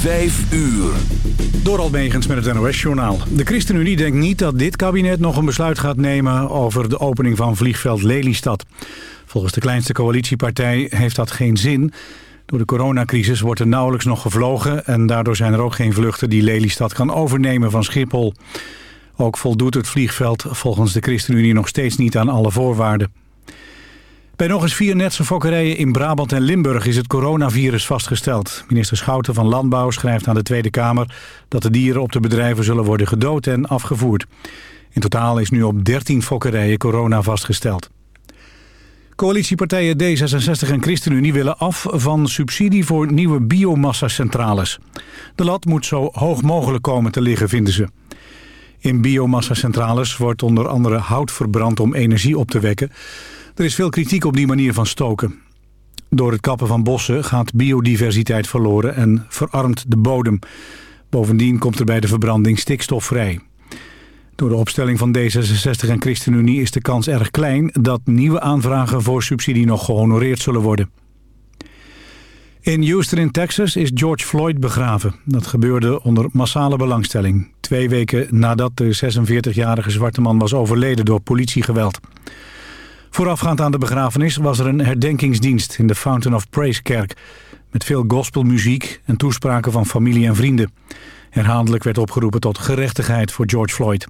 Vijf uur. Door Almegens met het NOS-journaal. De ChristenUnie denkt niet dat dit kabinet nog een besluit gaat nemen... over de opening van vliegveld Lelystad. Volgens de kleinste coalitiepartij heeft dat geen zin. Door de coronacrisis wordt er nauwelijks nog gevlogen... en daardoor zijn er ook geen vluchten die Lelystad kan overnemen van Schiphol. Ook voldoet het vliegveld volgens de ChristenUnie nog steeds niet aan alle voorwaarden. Bij nog eens vier netse fokkerijen in Brabant en Limburg is het coronavirus vastgesteld. Minister Schouten van Landbouw schrijft aan de Tweede Kamer dat de dieren op de bedrijven zullen worden gedood en afgevoerd. In totaal is nu op 13 fokkerijen corona vastgesteld. Coalitiepartijen D66 en ChristenUnie willen af van subsidie voor nieuwe biomassa-centrales. De lat moet zo hoog mogelijk komen te liggen, vinden ze. In biomassa-centrales wordt onder andere hout verbrand om energie op te wekken. Er is veel kritiek op die manier van stoken. Door het kappen van bossen gaat biodiversiteit verloren en verarmt de bodem. Bovendien komt er bij de verbranding stikstof vrij. Door de opstelling van D66 en ChristenUnie is de kans erg klein... dat nieuwe aanvragen voor subsidie nog gehonoreerd zullen worden. In Houston in Texas is George Floyd begraven. Dat gebeurde onder massale belangstelling. Twee weken nadat de 46-jarige zwarte man was overleden door politiegeweld. Voorafgaand aan de begrafenis was er een herdenkingsdienst in de Fountain of Praise kerk... met veel gospelmuziek en toespraken van familie en vrienden. Herhaaldelijk werd opgeroepen tot gerechtigheid voor George Floyd.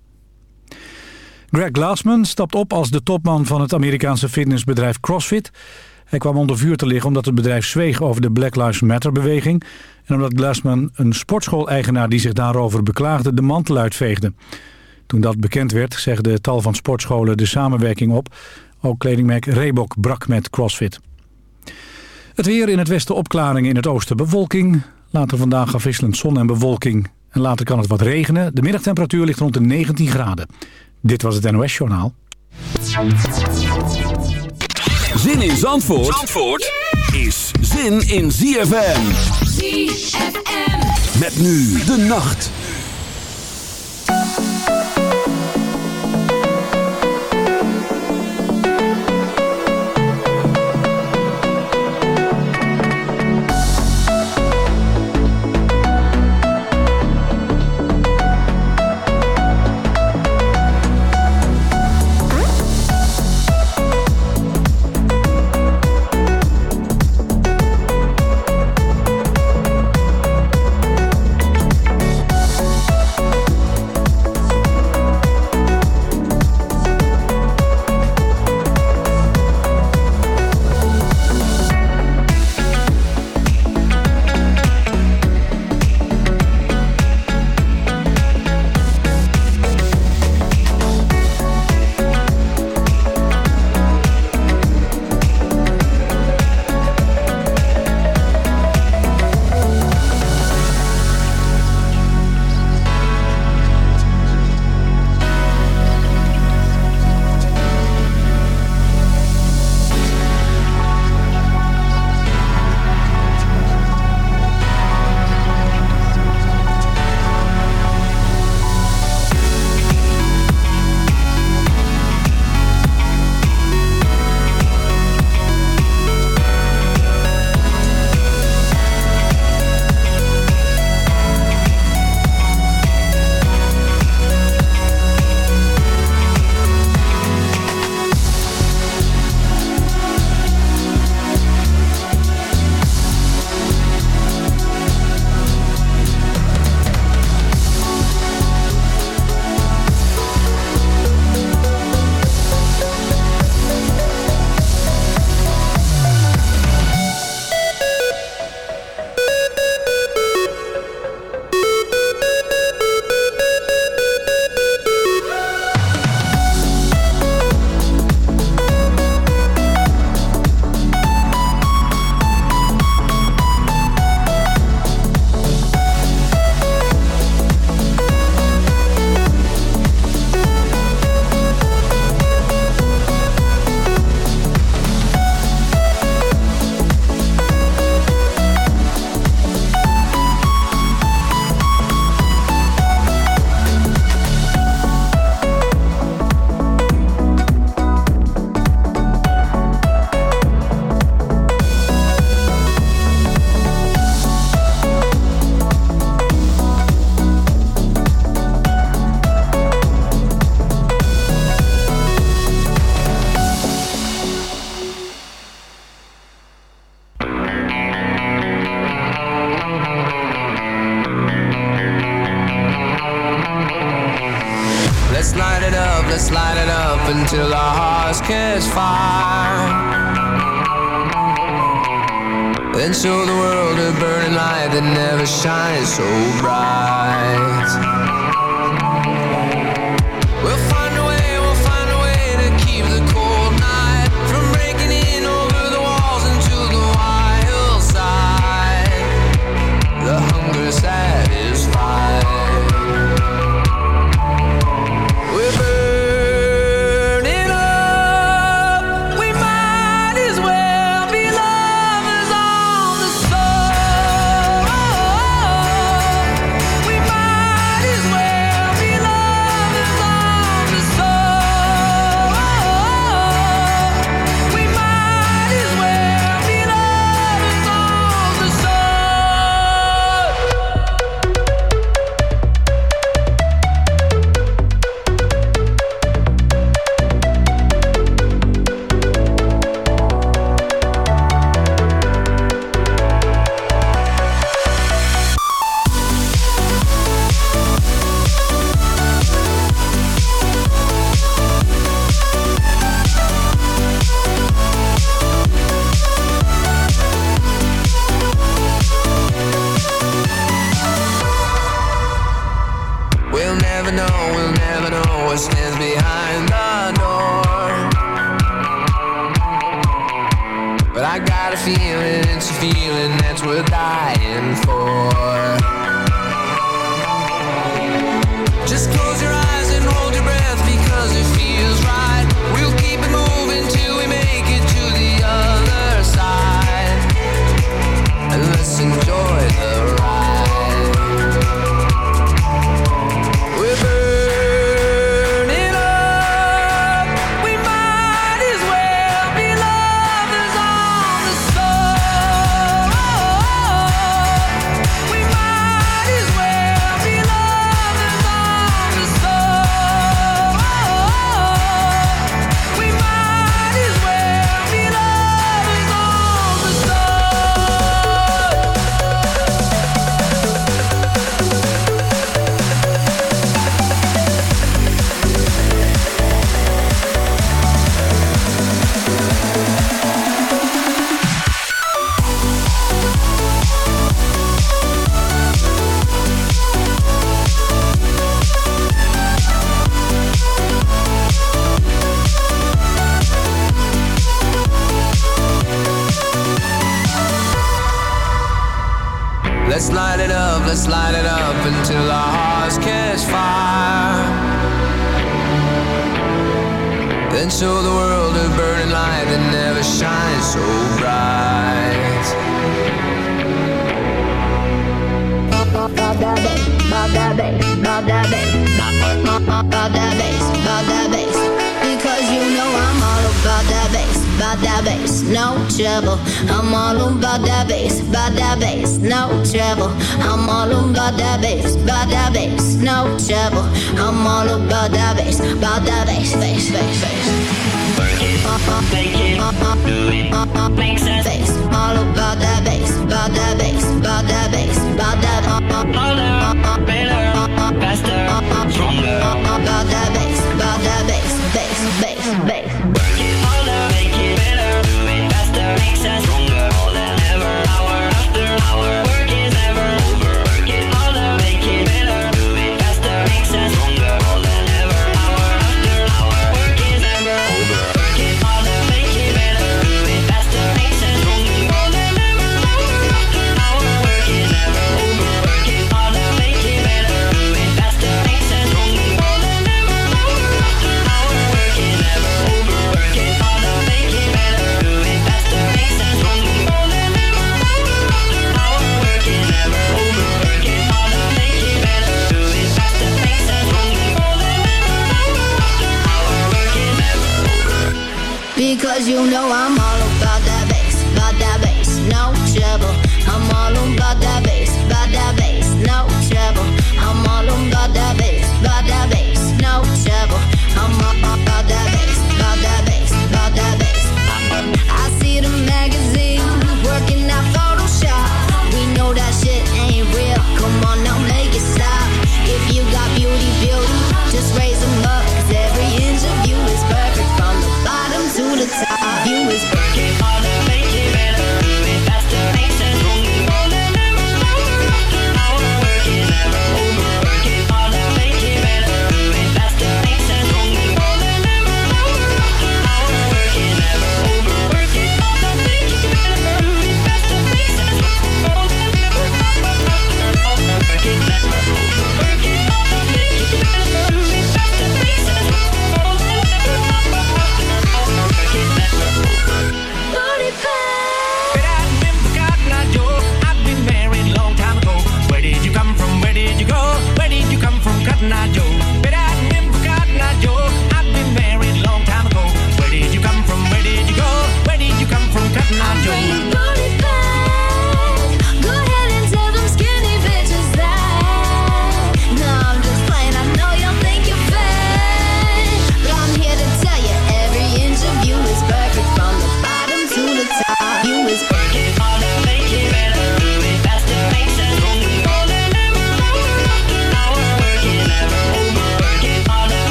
Greg Glassman stapt op als de topman van het Amerikaanse fitnessbedrijf CrossFit. Hij kwam onder vuur te liggen omdat het bedrijf zweeg over de Black Lives Matter-beweging... en omdat Glassman een sportschool-eigenaar die zich daarover beklaagde de mantel uitveegde. Toen dat bekend werd, zegde tal van sportscholen de samenwerking op... Ook kledingmerk Reebok brak met CrossFit. Het weer in het westen opklaringen in het oosten bewolking. Later vandaag afwisselend zon en bewolking. En later kan het wat regenen. De middagtemperatuur ligt rond de 19 graden. Dit was het NOS Journaal. Zin in Zandvoort, Zandvoort is zin in ZFM. ZFM. Met nu de nacht.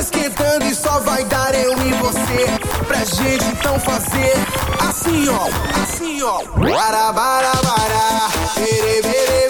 Esquentando e só vai dar eu e você. Pra gente então fazer assim, ó, assim, ó. Bara, bara, bara, bere, bere.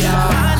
yeah.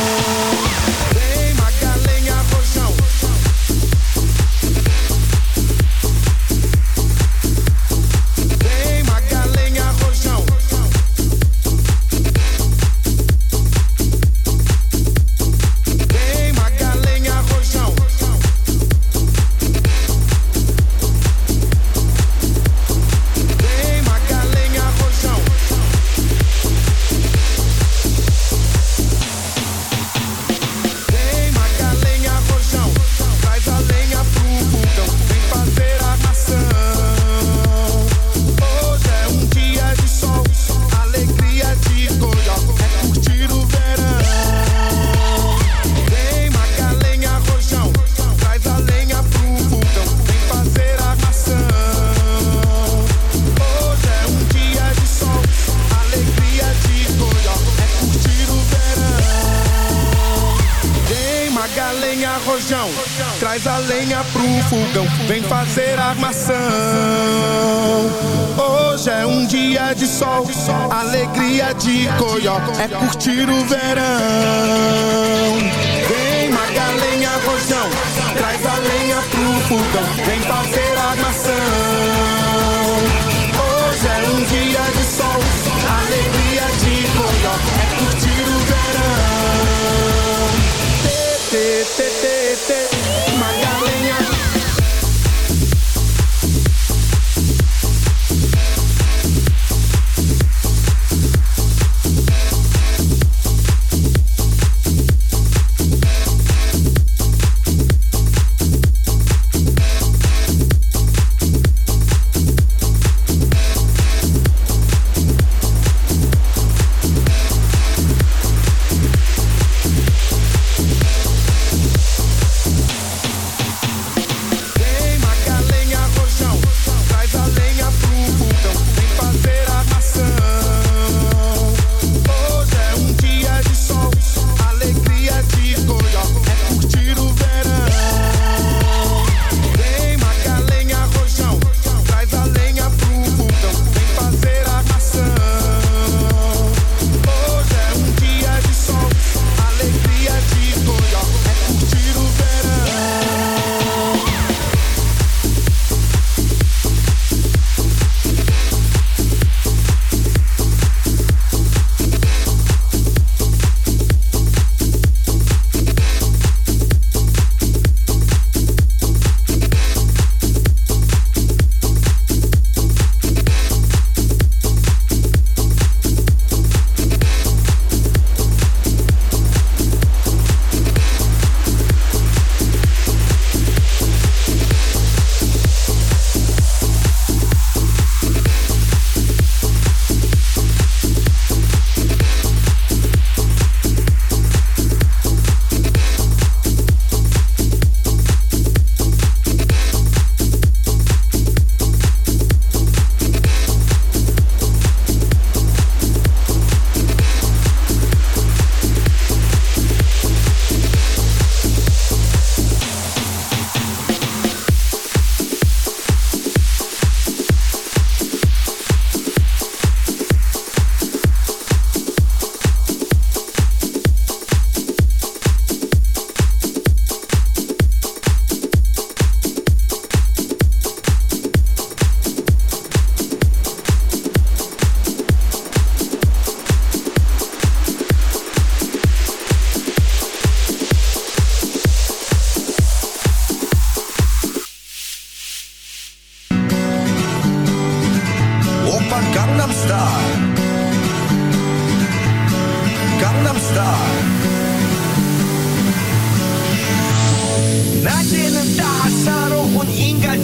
É curtir o verão.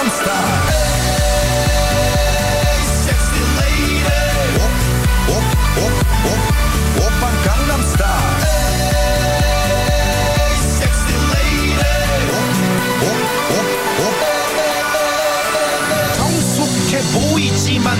Gangnam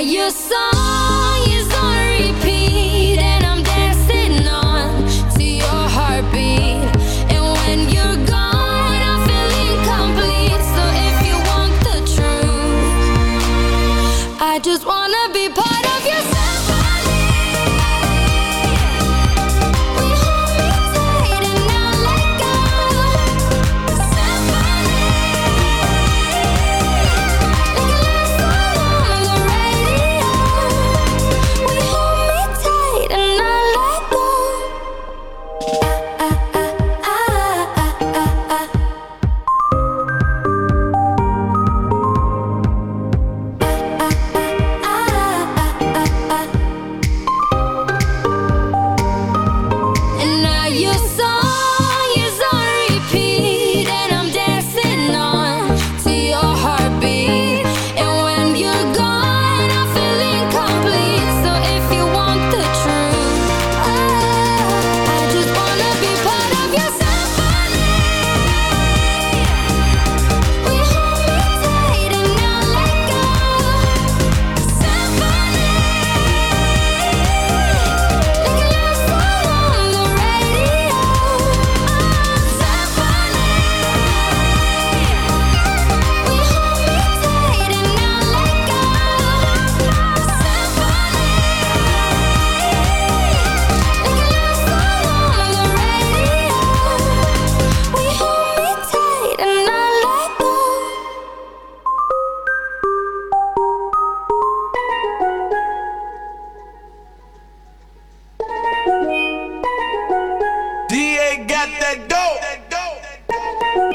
your song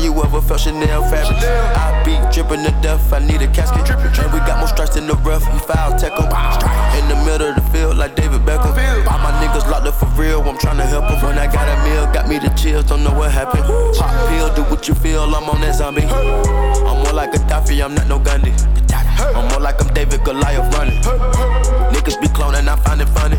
You ever felt Chanel fabric? I be dripping to death, I need a casket. And we got more strikes in the rough, we foul tech 'em. In the middle of the field, like David Beckham. All my niggas locked up for real, I'm tryna help 'em. When I got a meal, got me the chills, don't know what happened. Pop pill, do what you feel, I'm on that zombie. I'm more like a Gaddafi, I'm not no Gandhi. I'm more like I'm David Goliath running. Niggas be cloning, I find it funny.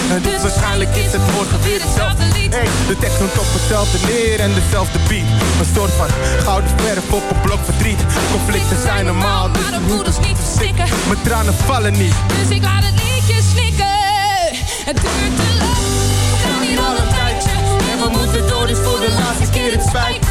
En dus waarschijnlijk is het morgen weer hetzelfde lied. Hey, de tekst komt op hetzelfde neer en dezelfde beat. Een soort van gouden verf op een blok verdriet. Conflicten zijn normaal, dus maar de moeders niet verstikken. mijn tranen vallen niet. Dus ik laat het liedje snikken. Het duurt te lang, we gaan hier al een tijdje. En we moeten door, dus voor de laatste keer het spijt